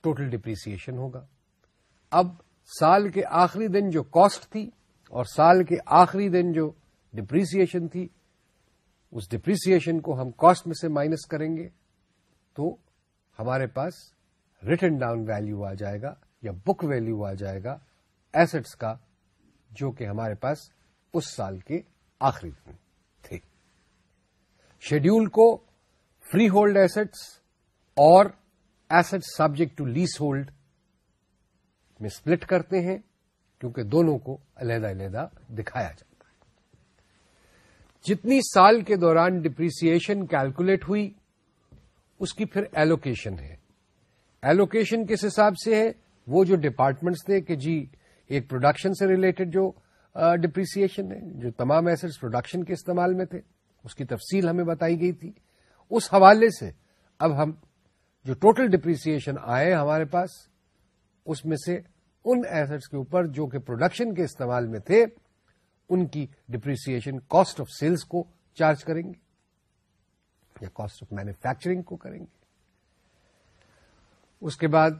ٹوٹل ڈپریسن ہوگا۔ اب سال کے آخری دن جو کاسٹ تھی اور سال کے آخری دن جو ڈپریسن تھی، اس ڈپریسن کو ہم کاسٹ میں سے مائنس کریں گے تو ہمارے پاس ریٹن ڈاؤن ویلو آ جائے گا یا بک ویلو آ جائے گا ایسٹس کا، جو کہ ہمارے پاس اس سال کے آخری دن تھے۔ شیڈیول کو فری ہولڈ ایسٹس اور asset subject to leasehold میں سپلٹ کرتے ہیں کیونکہ دونوں کو علیحدہ علیحدہ دکھایا جاتا ہے۔ جتنی سال کے دوران ڈپریسن کیلکولیٹ ہوئی، اس کی پھر ایلوکیشن ہے۔ ایلوکیشن کس حساب سے ہے؟ وہ جو ڈپارٹمنٹس تھے کہ جی ایک پروڈکشن سے ریلیٹڈ جو ڈپریسن ہے، جو تمام ایسٹس پروڈکشن کے استعمال میں تھے، اس کی تفصیل ہمیں بتائی گئی تھی۔ اس حوالے سے اب ہم جو ٹوٹل ڈپریسن آئے ہمارے پاس اس میں سے ان ایسٹس کے اوپر جو کہ پروڈکشن کے استعمال میں تھے، ان کی ڈپریسن کاسٹ آف سیلس کو چارج کریں گے یا کاسٹ آف مینوفیکچرنگ کو کریں گے۔ اس کے بعد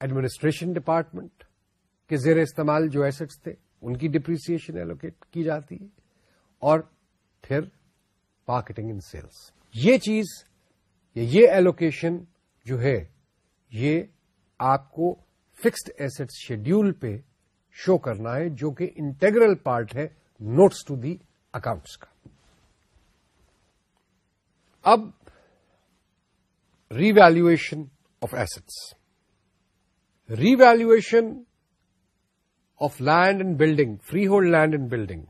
ایڈمنسٹریشن ڈپارٹمنٹ کے زیر استعمال جو ایسٹس تھے، ان کی ڈپریسن ایلوکیٹ کی جاتی ہے۔ اور پھر مارکیٹنگ ان سیلس یہ چیز یا یہ ایلوکیشن جو ہے، یہ آپ کو فکسڈ ایسٹ شیڈیول پہ شو کرنا ہے جو کہ انٹیگرل پارٹ ہے نوٹس ٹو دی اکاؤنٹس کا۔ اب revaluation of assets revaluation of land and building freehold land and building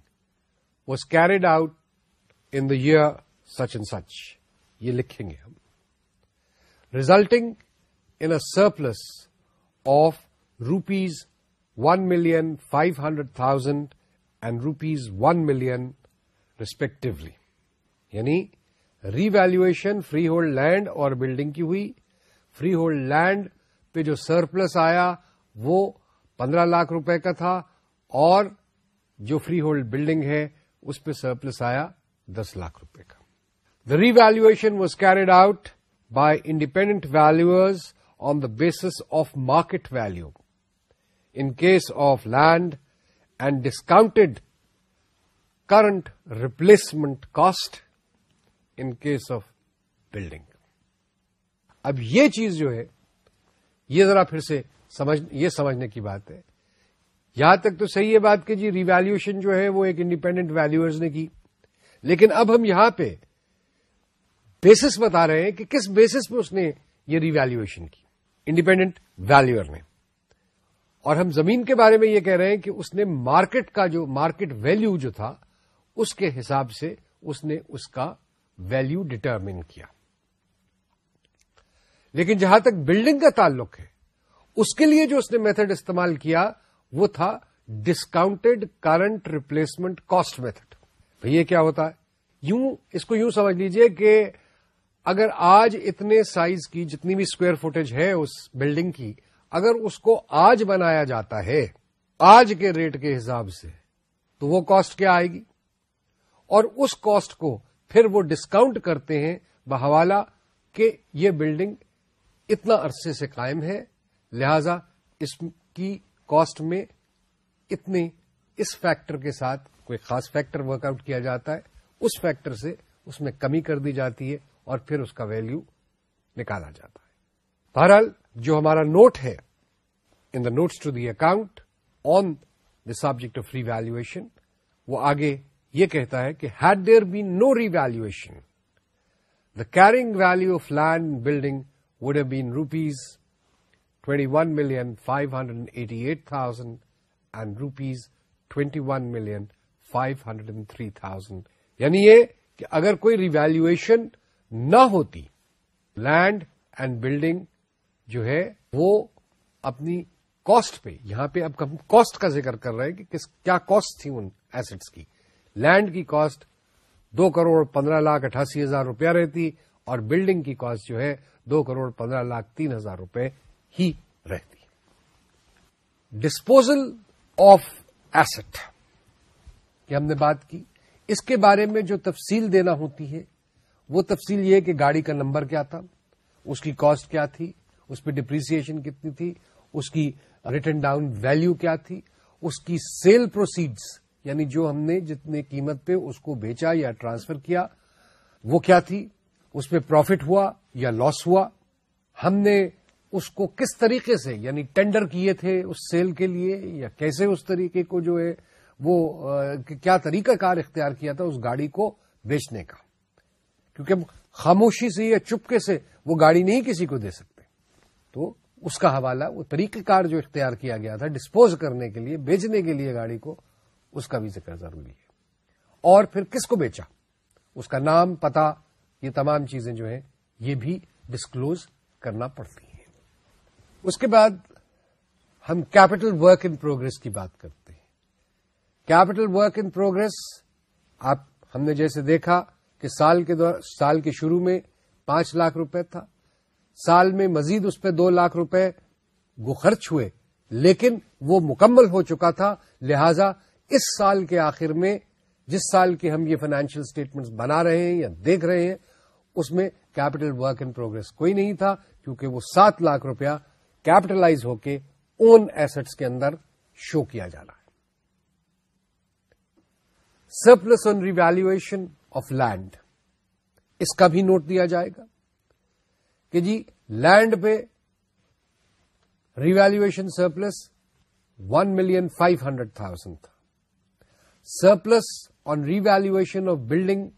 was carried out in the year such and such یہ لکھیں گے ہم۔ Resulting in a surplus of rupees one million five hundred thousand and rupees one million respectively یعنی revaluation freehold land اور بلڈنگ کی ہوئی فری ہولڈ لینڈ پہ جو سرپلس آیا وہ پندرہ لاکھ روپے کا تھا اور جو فری ہولڈ بلڈنگ ہے اس پہ سرپلس آیا دس لاکھ روپے کا۔ The revaluation was carried out by independent valuers on the basis of market value in case of land and discounted current replacement cost in case of building اب یہ چیز جو ہے، یہ ذرا پھر سے سمجھ، یہ سمجھنے کی بات ہے۔ یہاں تک تو صحیح ہے بات کہ جی ریویلویشن جو ہے وہ ایک انڈیپینڈنٹ ویلوئرز نے کی۔ لیکن اب ہم یہاں پہ بیسس بتا رہے ہیں کہ کس بیسس پہ اس نے یہ ریویلویشن کی۔ انڈیپینڈنٹ ویلوئر نے۔ اور ہم زمین کے بارے میں یہ کہہ رہے ہیں کہ اس نے مارکیٹ کا جو مارکیٹ ویلو جو تھا، اس کے حساب سے اس نے اس کا ویلو ڈٹرمن کیا۔ لیکن جہاں تک بلڈنگ کا تعلق ہے، اس کے لیے جو اس نے میتھڈ استعمال کیا، وہ تھا discounted current replacement cost method یہ کیا ہوتا ہے؟ یوں اس کو یوں سمجھ لیجیے کہ اگر آج اتنے سائز کی جتنی بھی اسکوائر فوٹیج ہے اس بلڈنگ کی، اگر اس کو آج بنایا جاتا ہے، آج کے ریٹ کے حساب سے، تو وہ کاسٹ کیا آئے گی؟ اور اس کاسٹ کو پھر وہ ڈسکاؤنٹ کرتے ہیں بحوالہ کہ یہ بلڈنگ اتنا عرصے سے قائم ہے، لہذا اس کی کاسٹ میں اتنے اس فیکٹر کے ساتھ کو ایک خاص فیکٹر ورک آؤٹ کیا جاتا ہے، اس فیکٹر سے اس میں کمی کر دی جاتی ہے اور پھر اس کا ویلو نکالا جاتا ہے۔ بہرحال جو ہمارا نوٹ ہے in the notes to the account on the subject of revaluation وہ آگے یہ کہتا ہے کہ had there be no revaluation the carrying value of land building would have been rupees twenty one million five hundred eighty eight thousand and rupees twenty one million five hundred and three thousand یعنی یہ کہ اگر کوئی ریویلویشن نہ ہوتی۔ لینڈ اینڈ بلڈنگ جو ہے وہ اپنی کاسٹ پہ، یہاں پہ اب ہم کاسٹ کا ذکر کر رہے ہیں کہ کس، کیا کاسٹ تھی ان ایسٹس کی۔ لینڈ کی کاسٹ دو کروڑ پندرہ لاکھ اٹھاسی ہزار روپیہ رہتی اور بلڈنگ کی کاسٹ جو ہے دو کروڑ پندرہ لاکھ تین ہزار روپے ہی رہتی۔ ڈسپوزل آف ایسٹ کی ہم نے بات کی؟ اس کے بارے میں جو تفصیل دینا ہوتی ہے وہ تفصیل یہ کہ گاڑی کا نمبر کیا تھا، اس کی کاسٹ کیا تھی، اس پہ ڈپریسن کتنی تھی، اس کی ریٹرن ڈاؤن ویلو کیا تھی، اس کی سیل پروسیڈز یعنی جو ہم نے جتنے قیمت پہ اس کو بیچا یا ٹرانسفر کیا، وہ کیا تھی؟ اس پہ پروفٹ ہوا یا لاس ہوا؟ ہم نے اس کو کس طریقے سے یعنی ٹینڈر کیے تھے اس سیل کے لیے یا کیسے اس طریقے کو جو ہے وہ کیا طریقہ کار اختیار کیا تھا اس گاڑی کو بیچنے کا؟ کیونکہ خاموشی سے یا چپکے سے وہ گاڑی نہیں کسی کو دے سکتے۔ تو اس کا حوالہ، وہ طریقہ کار جو اختیار کیا گیا تھا ڈسپوز کرنے کے لیے، بیچنے کے لیے گاڑی کو، اس کا بھی ذکر ضروری ہے۔ اور پھر کس کو بیچا؟ اس کا نام پتا یہ تمام چیزیں جو ہیں، یہ بھی ڈسکلوز کرنا پڑتی ہیں۔ اس کے بعد ہم کیپٹل ورک ان پروگرس کی بات کرتے ہیں۔ کیپٹل ورک ان پروگرس آپ ہم نے جیسے دیکھا کہ سال کے دور سال کے شروع میں پانچ لاکھ روپے تھا۔ سال میں مزید اس پہ دو لاکھ روپے خرچ ہوئے، لیکن وہ مکمل ہو چکا تھا۔ لہذا اس سال کے آخر میں، جس سال کے ہم یہ فائنینشیل اسٹیٹمنٹس بنا رہے ہیں یا دیکھ رہے ہیں، اس میں کیپٹل ورک ان پروگرس کوئی نہیں تھا، کیونکہ وہ سات لاکھ روپیہ کیپٹلائز ہو کے اون ایسٹس کے اندر شو کیا جانا ہے۔ Surplus on revaluation of land اس کا بھی نوٹ دیا جائے گا کہ جی لینڈ پہ revaluation surplus one million five hundred thousand تھا۔ Surplus on revaluation of building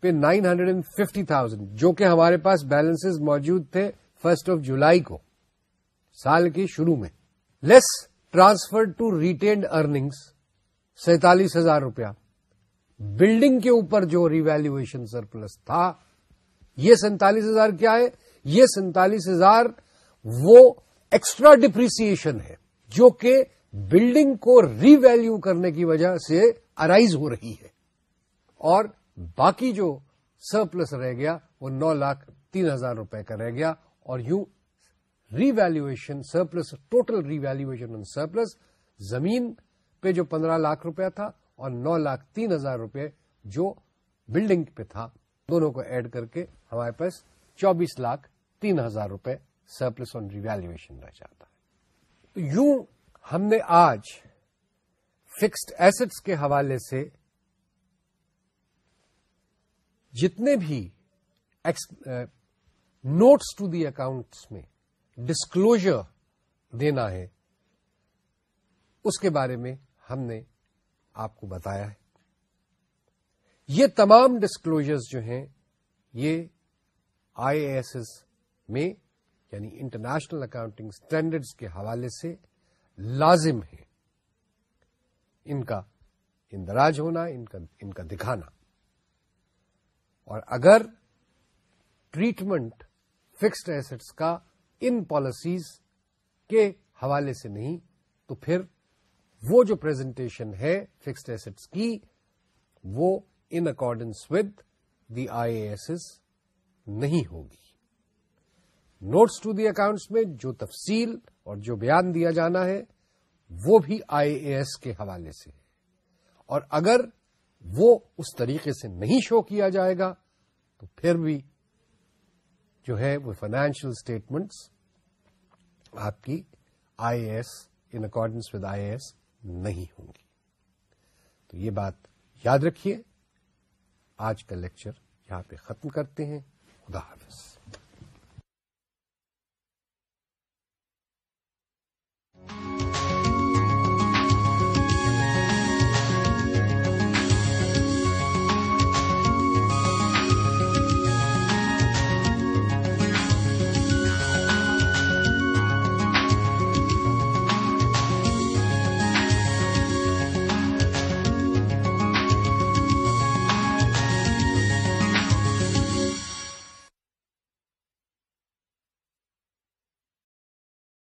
پہ nine hundred and fifty thousand جو کہ ہمارے پاس بیلنس موجود تھے فرسٹ آف جولائی کو، سال کے شروع میں۔ Less transfer to retained earnings سینتالیس ہزار روپیہ۔ بلڈنگ کے اوپر جو ریویلویشن سرپلس تھا، یہ سینتالیس ہزار کیا ہے؟ یہ سینتالیس ہزار وہ ایکسٹرا ڈپریسن ہے، جو کہ بلڈنگ کو ری ویلو کرنے کی وجہ سے ارائیز ہو رہی ہے۔ اور باقی جو سرپلس رہ گیا، وہ نو لاکھ تین ہزار روپے کا رہ گیا۔ اور یوں revaluation surplus total revaluation surplus زمین پہ جو پندرہ لاکھ روپیہ تھا اور نو لاکھ تین ہزار روپے جو بلڈنگ پہ تھا، دونوں کو ایڈ کر کے ہمارے پاس چوبیس لاکھ تین ہزار روپے سرپلس آن ریویلویشن رہ جاتا ہے۔ تو یوں ہم نے آج فکسڈ ایسٹس کے حوالے سے جتنے بھی نوٹس ٹو دی اکاؤنٹس میں ڈسکلوجر دینا ہے، اس کے بارے میں ہم نے آپ کو بتایا ہے۔ یہ تمام ڈسکلوجرز جو ہیں، یہ آئی ایس ایس میں یعنی انٹرنیشنل اکاؤنٹنگ اسٹینڈرڈس کے حوالے سے لازم ہے۔ ان کا اندراج ہونا، ان کا ان کا دکھانا۔ اور اگر ٹریٹمنٹ فکسڈ ایسٹس کا ان پالیسیز کے حوالے سے نہیں، تو پھر وہ جو پریزنٹیشن ہے فکسڈ ایسٹس کی، وہ in accordance with the I A S نہیں ہوگی۔ نوٹس ٹو دی اکاؤنٹس میں جو تفصیل اور جو بیان دیا جانا ہے، وہ بھی آئی اے ایس کے حوالے سے ہے۔ اور اگر وہ اس طریقے سے نہیں شو کیا جائے گا، تو پھر بھی جو ہے وہ فائنینشیل اسٹیٹمنٹس آپ کی I A S in accordance with I A S نہیں ہوں گی۔ تو یہ بات یاد رکھیے۔ آج کا لیکچر یہاں پہ ختم کرتے ہیں۔ خدا حافظ۔